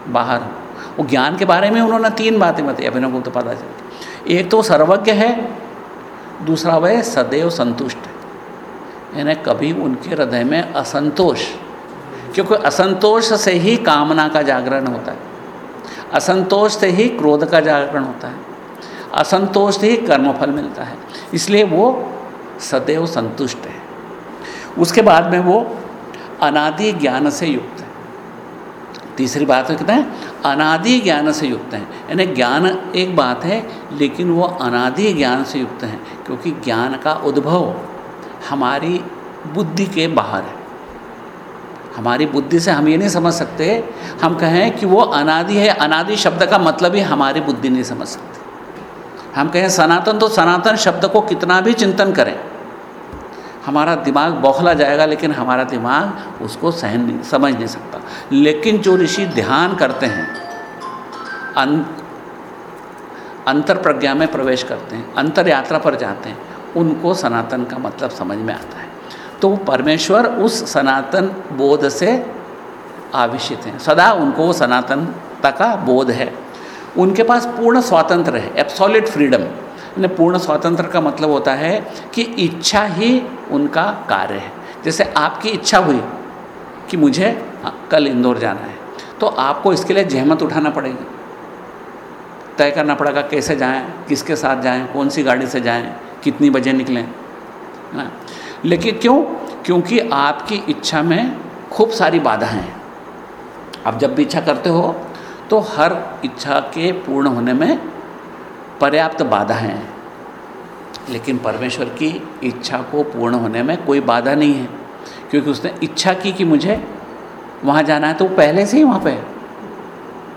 बाहर हो। वो ज्ञान के बारे में उन्होंने तीन बातें बताई अभिनव को तो पता चलती एक तो सर्वज्ञ है, दूसरा वह सदैव संतुष्ट है। यानी कभी उनके हृदय में असंतोष, क्योंकि असंतोष से ही कामना का जागरण होता है। असंतोष से ही क्रोध का जागरण होता है। असंतोष ही कर्मफल मिलता है। इसलिए वो सदैव संतुष्ट है। उसके बाद में वो अनादि ज्ञान से युक्त है। तीसरी बात कहते हैं अनादि ज्ञान से युक्त हैं। यानी ज्ञान एक बात है, लेकिन वो अनादि ज्ञान से युक्त हैं, क्योंकि ज्ञान का उद्भव हमारी बुद्धि के बाहर है। हमारी बुद्धि से हम ये नहीं समझ सकते। हम कहें कि वो अनादि है। अनादि शब्द का मतलब ही हमारी बुद्धि नहीं समझ सकती। हम कहें सनातन तो सनातन शब्द को कितना भी चिंतन करें हमारा दिमाग बौखला जाएगा लेकिन हमारा दिमाग उसको सहन नहीं समझ नहीं सकता। लेकिन जो ऋषि ध्यान करते हैं अं, अंतर प्रज्ञा में प्रवेश करते हैं अंतर यात्रा पर जाते हैं उनको सनातन का मतलब समझ में आता है। तो परमेश्वर उस सनातन बोध से आविषित हैं। सदा उनको वो सनातनता का बोध है। उनके पास पूर्ण स्वातंत्र है एब्सोलिट फ्रीडम यानी पूर्ण स्वातंत्र का मतलब होता है कि इच्छा ही उनका कार्य है। जैसे आपकी इच्छा हुई कि मुझे कल इंदौर जाना है तो आपको इसके लिए जहमत उठाना पड़ेगी। तय करना पड़ेगा कैसे जाएँ, किसके साथ जाएँ, कौन सी गाड़ी से जाएँ, कितनी बजे निकलें, है ना? लेकिन क्यों? क्योंकि आपकी इच्छा में खूब सारी बाधाएँ हैं। आप जब भी इच्छा करते हो तो हर इच्छा के पूर्ण होने में पर्याप्त बाधाएँ हैं। लेकिन परमेश्वर की इच्छा को पूर्ण होने में कोई बाधा नहीं है, क्योंकि उसने इच्छा की कि मुझे वहाँ जाना है तो वो पहले से ही वहाँ पे है।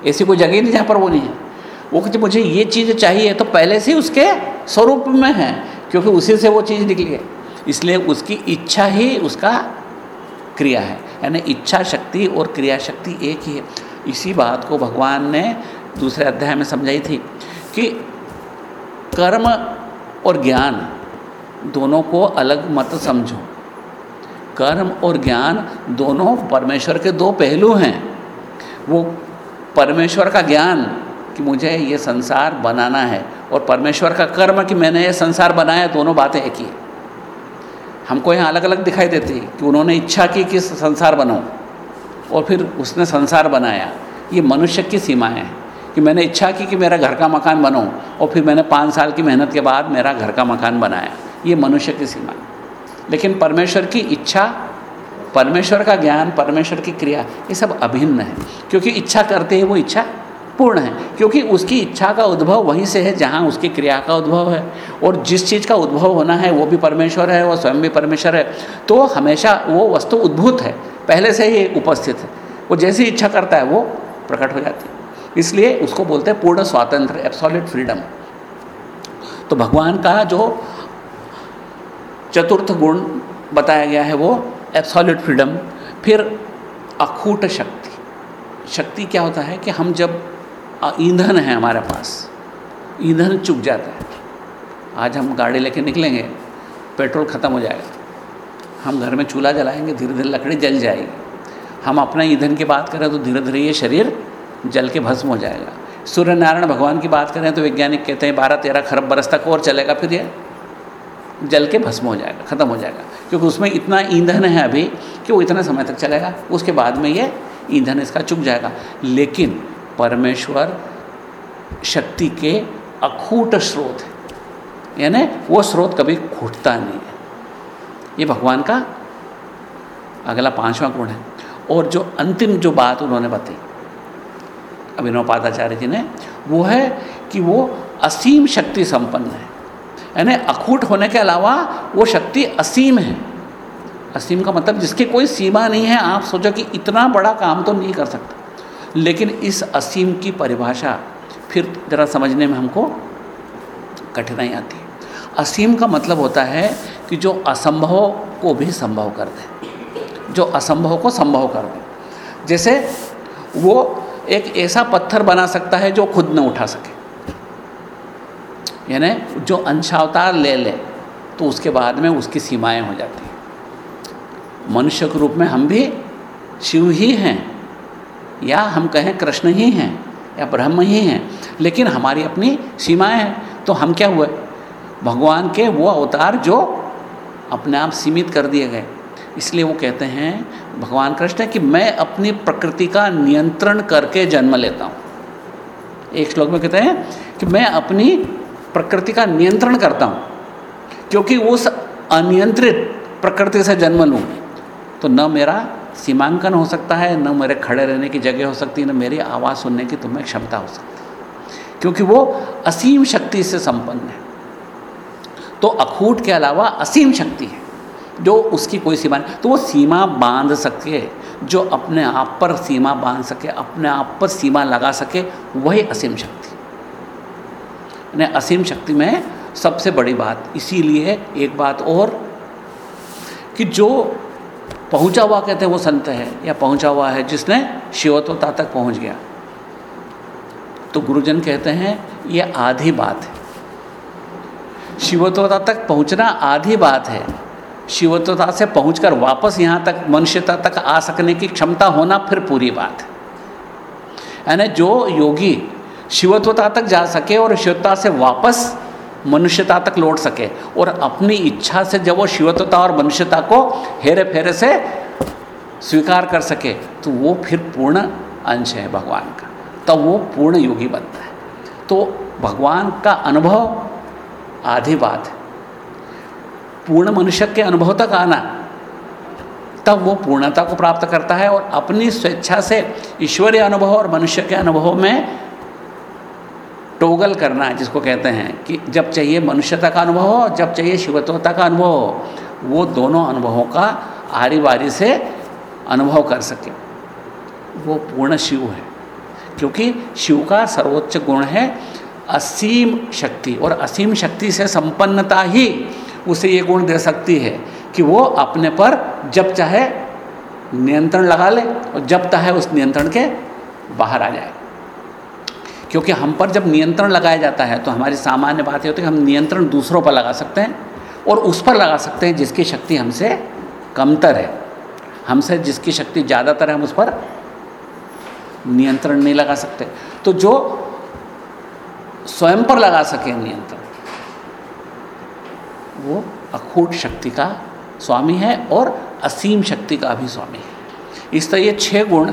ऐसी कोई जगह ही नहीं जहाँ पर वो नहीं है। वो कहते, मुझे ये चीज़ चाहिए तो पहले से ही उसके स्वरूप में है, क्योंकि उसी से वो चीज़ निकली है। इसलिए उसकी इच्छा ही उसका क्रिया है, यानी इच्छा शक्ति और क्रिया शक्ति एक ही है। इसी बात को भगवान ने दूसरे अध्याय में समझाई थी कि कर्म और ज्ञान दोनों को अलग मत समझो। कर्म और ज्ञान दोनों परमेश्वर के दो पहलू हैं। वो परमेश्वर का ज्ञान कि मुझे ये संसार बनाना है और परमेश्वर का कर्म कि मैंने ये संसार बनाया, दोनों बातें एक ही हमको यहाँ अलग अलग दिखाई देती है कि उन्होंने इच्छा की कि संसार बनाऊँ और फिर उसने संसार बनाया। ये मनुष्य की सीमाएँ हैं कि मैंने इच्छा की कि मेरा घर का मकान बनो और फिर मैंने पाँच साल की मेहनत के बाद मेरा घर का मकान बनाया। ये मनुष्य की सीमा है। लेकिन परमेश्वर की इच्छा, परमेश्वर का ज्ञान, परमेश्वर की क्रिया, ये सब अभिन्न है। क्योंकि इच्छा करते ही वो इच्छा पूर्ण है। क्योंकि उसकी इच्छा का उद्भव वहीं से है जहाँ उसकी क्रिया का उद्भव है। और जिस चीज़ का उद्भव होना है, वो भी परमेश्वर है वो स्वयं भी परमेश्वर है। तो हमेशा वो वस्तु उद्भूत है। पहले से ही उपस्थित है। वो जैसी इच्छा करता है, वो प्रकट हो जाती है। इसलिए उसको बोलते हैं पूर्ण स्वातंत्र एब्सोल्यूट फ्रीडम तो भगवान का जो चतुर्थ गुण बताया गया है, वो एब्सोल्यूट फ्रीडम फिर अखूट शक्ति। शक्ति क्या होता है कि हम जब ईंधन है हमारे पास, ईंधन चुक जाता है। आज हम गाड़ी लेके निकलेंगे, पेट्रोल ख़त्म हो जाएगा। हम घर में चूल्हा जलाएँगे, धीरे धीरे लकड़ी जल जाएगी। हम अपना ईंधन की बात करें तो धीरे धीरे ये शरीर जल के भस्म हो जाएगा। सूर्य नारायण भगवान की बात करें तो वैज्ञानिक कहते हैं, बारह तेरह खरब बरस तक और चलेगा, फिर ये जल के भस्म हो जाएगा, ख़त्म हो जाएगा। क्योंकि उसमें इतना ईंधन है अभी कि वो इतने समय तक चलेगा, उसके बाद में ये ईंधन इसका चुक जाएगा। लेकिन परमेश्वर शक्ति के अखूट स्रोत है। यानी वो स्रोत कभी खूटता नहीं है। ये भगवान का अगला पांचवा गुण है। और जो अंतिम जो बात उन्होंने बताई, अभिनव पादाचार्य जी ने, वो है कि वो असीम शक्ति संपन्न है। यानी अखूट होने के अलावा वो शक्ति असीम है। असीम का मतलब जिसकी कोई सीमा नहीं है, आप सोचो कि इतना बड़ा काम तो नहीं कर सकता। लेकिन इस असीम की परिभाषा फिर ज़रा समझने में हमको कठिनाई आती है। असीम का मतलब होता है कि जो असंभव को भी संभव कर दे। जो असंभव को संभव कर दे। जैसे वो एक ऐसा पत्थर बना सकता है जो खुद न उठा सके। यानी जो अंशावतार ले ले तो उसके बाद में उसकी सीमाएँ हो जाती हैं। मनुष्य के रूप में हम भी शिव ही हैं, या हम कहें कृष्ण ही हैं, या ब्रह्म ही हैं, लेकिन हमारी अपनी सीमाएँ हैं तो हम क्या हुए? भगवान के वो अवतार जो अपने आप सीमित कर दिए गए। इसलिए वो कहते हैं, भगवान कृष्ण कि मैं अपनी प्रकृति का नियंत्रण करके जन्म लेता हूँ। एक श्लोक में कहते हैं कि मैं अपनी प्रकृति का नियंत्रण करता हूँ, क्योंकि उस अनियंत्रित प्रकृति से जन्म लूँ तो न मेरा सीमांकन हो सकता है, न मेरे खड़े रहने की जगह हो सकती है न मेरी आवाज़ सुनने की तुम्हें क्षमता हो सकती। क्योंकि वो असीम शक्ति से संपन्न है। तो अखूट के अलावा असीम शक्ति है, जो उसकी कोई सीमा नहीं। तो वो सीमा बाँध सके, जो अपने आप पर सीमा बाँध सके, अपने आप पर सीमा लगा सके, वही असीम शक्ति। यानी असीम शक्ति में सबसे बड़ी बात, इसीलिए एक बात और, कि जो पहुँचा हुआ कहते हैं वो संत है, या पहुँचा हुआ है जिसने शिवत्वता तक पहुँच गया। तो गुरुजन कहते हैं, ये आधी बात है। शिवत्वता तक पहुँचना आधी बात है। शिवत्वता से पहुंचकर वापस यहाँ तक मनुष्यता तक आ सकने की क्षमता होना फिर पूरी बात है। यानी जो योगी शिवत्वता तक जा सके और शिवता से वापस मनुष्यता तक लौट सके और अपनी इच्छा से जब वो शिवत्वता और मनुष्यता को हेरे फेरे से स्वीकार कर सके तो वो फिर पूर्ण अंश है भगवान का। तब तो वो पूर्ण योगी बनता है। तो भगवान का अनुभव आधी बात पूर्ण मनुष्य के अनुभव तक आना, तब वो पूर्णता को प्राप्त करता है और अपनी स्वेच्छा से ईश्वरीय अनुभव और मनुष्य के अनुभव में टोगल करना, जिसको कहते हैं कि जब चाहिए मनुष्यता का अनुभव हो, जब चाहिए शिवत्वता का अनुभव हो, वो दोनों अनुभवों का आरी बारी से अनुभव कर सके। वो पूर्ण शिव है, क्योंकि शिव का सर्वोच्च गुण है असीम शक्ति और असीम शक्ति से संपन्नता ही उसे ये गुण दे सकती है कि वो अपने पर जब चाहे नियंत्रण लगा ले और जब चाहे उस नियंत्रण के बाहर आ जाए। क्योंकि हम पर जब नियंत्रण लगाया जाता है तो हमारी सामान्य बात ये होती है कि हम नियंत्रण दूसरों पर लगा सकते हैं और उस पर लगा सकते हैं जिसकी शक्ति हमसे कमतर है। हमसे जिसकी शक्ति ज़्यादातर है, हम उस पर नियंत्रण नहीं लगा सकते। तो जो स्वयं पर लगा सके नियंत्रण। वो अखूट शक्ति का स्वामी है और असीम शक्ति का भी स्वामी है। इस तरह ये छह गुण,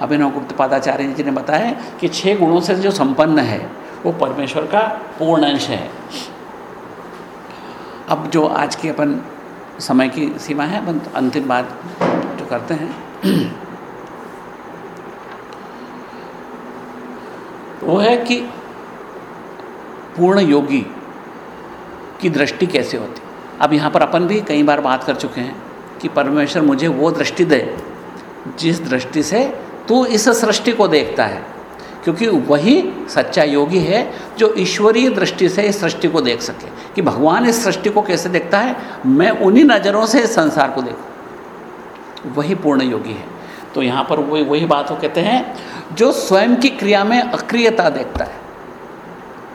अभिनव गुप्त पादाचार्य जी ने बताया कि छह गुणों से जो संपन्न है, वो परमेश्वर का पूर्ण अंश है। अब जो आज की अपन समय की सीमा है, अपन अंतिम बात जो करते हैं। वो है कि पूर्ण योगी की दृष्टि कैसे होती? अब यहाँ पर अपन भी कई बार बात कर चुके हैं कि परमेश्वर मुझे वो दृष्टि दे, जिस दृष्टि से तू इस सृष्टि को देखता है। क्योंकि वही सच्चा योगी है जो ईश्वरीय दृष्टि से इस सृष्टि को देख सके कि भगवान इस सृष्टि को कैसे देखता है, मैं उन्हीं नज़रों से इस संसार को देखूँ। वही पूर्ण योगी है। तो यहाँ पर वही वही बात वो कहते हैं जो स्वयं की क्रिया में अक्रियता देखता है।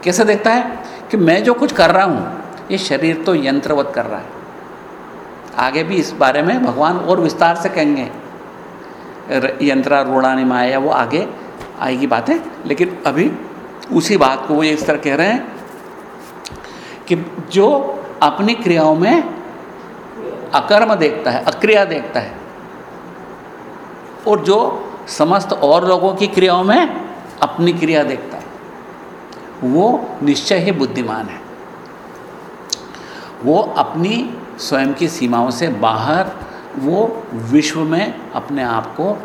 कैसे देखता है कि मैं जो कुछ कर रहा हूँ, ये शरीर तो यंत्रवत कर रहा है। आगे भी इस बारे में भगवान और विस्तार से कहेंगे। यंत्रारूढ़ानी माया, वो आगे आएगी बातें, लेकिन अभी उसी बात को वो इस तरह कह रहे हैं कि जो अपनी क्रियाओं में अकर्म देखता है, अक्रिया देखता है, और जो समस्त और लोगों की क्रियाओं में अपनी क्रिया देखता है वो निश्चय ही बुद्धिमान है। वो अपनी स्वयं की सीमाओं से बाहर, वो विश्व में अपने आप को,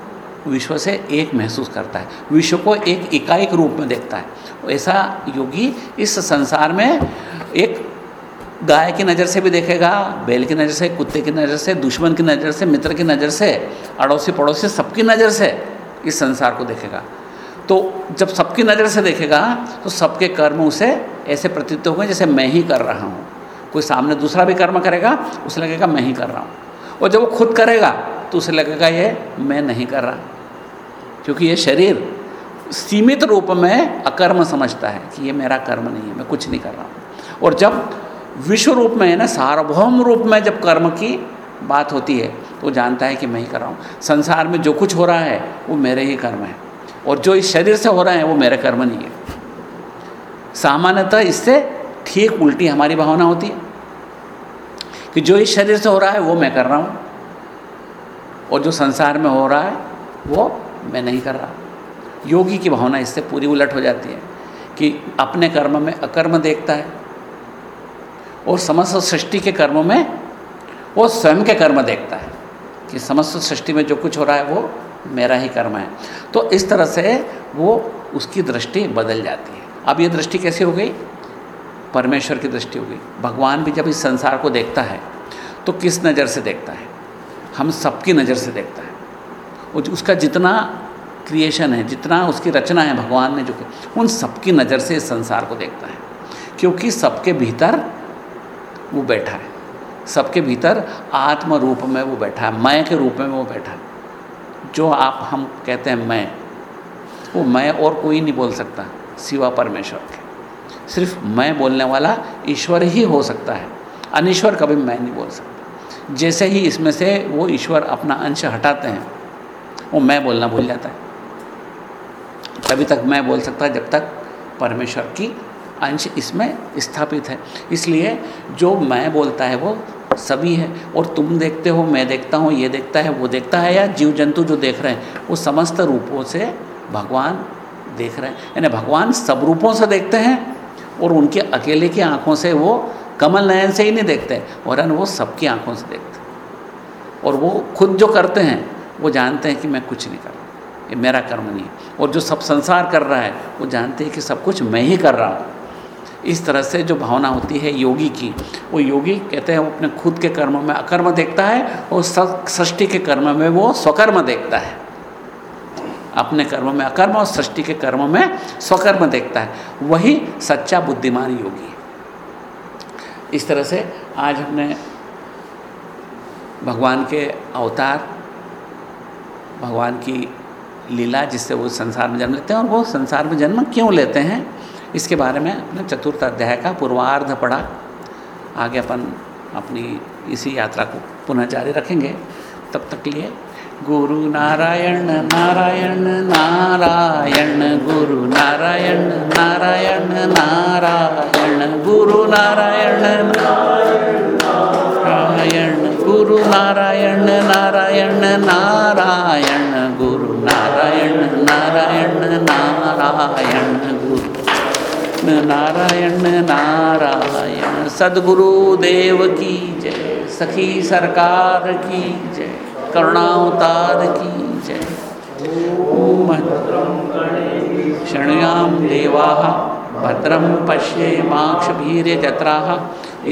विश्व से एक महसूस करता है। विश्व को एक इकाई के रूप में देखता है। ऐसा योगी इस संसार में एक गाय की नज़र से भी देखेगा, बैल की नज़र से, कुत्ते की नज़र से, दुश्मन की नज़र से, मित्र की नज़र से अड़ोसी पड़ोसी सबकी नज़र से इस संसार को देखेगा। तो जब सबकी नज़र से देखेगा तो सबके कर्म उसे ऐसे प्रतीत होंगे जैसे मैं ही कर रहा हूँ। कोई सामने दूसरा भी कर्म करेगा, उसे लगेगा मैं ही कर रहा हूँ। और जब वो खुद करेगा तो उसे लगेगा ये मैं नहीं कर रहा। क्योंकि ये शरीर सीमित रूप में अकर्म समझता है कि ये मेरा कर्म नहीं है, मैं कुछ नहीं कर रहा हूँ। और जब विश्व रूप में है ना, सार्वभौम रूप में जब कर्म की बात होती है तो जानता है कि मैं ही कर रहा हूँ। संसार में जो कुछ हो रहा है, वो मेरे ही कर्म है। और जो इस शरीर से हो रहा है, वो मेरे कर्म नहीं है। सामान्यतः इससे ठीक उल्टी हमारी भावना होती है कि जो इस शरीर से हो रहा है, वो मैं कर रहा हूँ और जो संसार में हो रहा है, वो मैं नहीं कर रहा। योगी की भावना इससे पूरी उलट हो जाती है कि अपने कर्म में अकर्म देखता है और समस्त सृष्टि के कर्मों में वो स्वयं के कर्म देखता है कि समस्त सृष्टि में जो कुछ हो रहा है, वो मेरा ही कर्म है। तो इस तरह से वो उसकी दृष्टि बदल जाती है। अब ये दृष्टि कैसी हो गई? परमेश्वर की दृष्टि हो गई। भगवान भी जब इस संसार को देखता है तो किस नज़र से देखता है? हम सबकी नज़र से देखता है। उसका जितना क्रिएशन है, जितना उसकी रचना है भगवान ने जो कि, उन सबकी नज़र से इस संसार को देखता है। क्योंकि सबके भीतर वो बैठा है। सबके भीतर आत्म रूप में वो बैठा है। मैं के रूप में वो बैठा है। जो आप, हम कहते हैं मैं, वो मैं और कोई नहीं बोल सकता, सिवा परमेश्वर के। सिर्फ़ मैं बोलने वाला ईश्वर ही हो सकता है। अनिश्वर कभी मैं नहीं बोल सकता। जैसे ही इसमें से वो ईश्वर अपना अंश हटाते हैं, वो मैं बोलना भूल जाता है। तभी तक मैं बोल सकता जब तक परमेश्वर की अंश इसमें स्थापित है। इसलिए जो मैं बोलता है वो सभी है। और तुम देखते हो, मैं देखता हूँ, ये देखता है, वो देखता है, या जीव जंतु जो देख रहे हैं, वो समस्त रूपों से भगवान देख रहे हैं। यानी भगवान सब रूपों से देखते हैं, और उनके अकेले की आँखों से वो कमल नयन से ही नहीं देखते, वरन वो सबकी आँखों से देखते और वो खुद जो करते हैं, वो जानते हैं कि मैं कुछ नहीं कर रहा ये मेरा कर्म नहीं और जो सब संसार कर रहा है, वो जानते हैं कि सब कुछ मैं ही कर रहा हूँ। इस तरह से जो भावना होती है योगी की, वो योगी कहते हैं वो अपने खुद के कर्म में अकर्म देखता है और सृष्टि के कर्म में वो स्वकर्म देखता है। अपने कर्म में अकर्म और सृष्टि के कर्म में स्वकर्म देखता है। वही सच्चा बुद्धिमान योगी है। इस तरह से आज हमने भगवान के अवतार, भगवान की लीला जिससे वो संसार में जन्म लेते हैं और वो संसार में जन्म क्यों लेते हैं? इसके बारे में अपने चतुर्थ अध्याय का पूर्वार्ध पढ़ा। आगे अपन अपनी इसी यात्रा को पुनः जारी रखेंगे। तब तक लिए गुरु नारायण नारायण नारायण, गुरु नारायण नारायण नारायण, गुरु नारायण नारायण, गुरु नारायण नारायण नारायण, गुरु नारायण नारायण नारायण गुरु नारायण नारायण। सदगुरु देव की जय। सखी सरकार की जय। करुणावतार की जय। ओम क्षणयाम देवा। भद्रम पश्ये पश्येमाक्षभीर्यजत्राः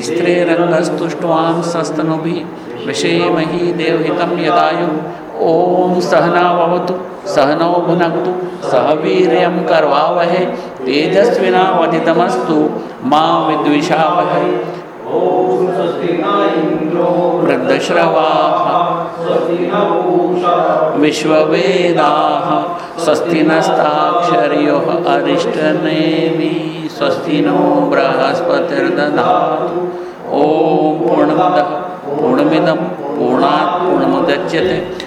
स्त्रीरङ्गस्तुष्ट्वां सस्तनुभिः। विषेमहि देवहितं यदायु। ॐ सहनावतु सहनौ भुनक्तु। सह वीर्यं करवावहे। तेजस्विनावधितमस्तु माँ विद्विषावहे। वृद्धश्रवाः, विश्ववेदाः स्वस्ति नस्ताक्षर्योः अरिष्टनेमि स्वस्ति नो बृहस्पतिर्दधातु ॐ पूर्णमदः, पूर्णमिदं, पूर्णात् पूर्णमुदच्यते।